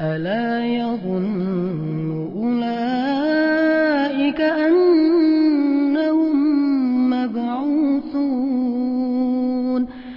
ألا يظن أولئك أنهم مبعوثون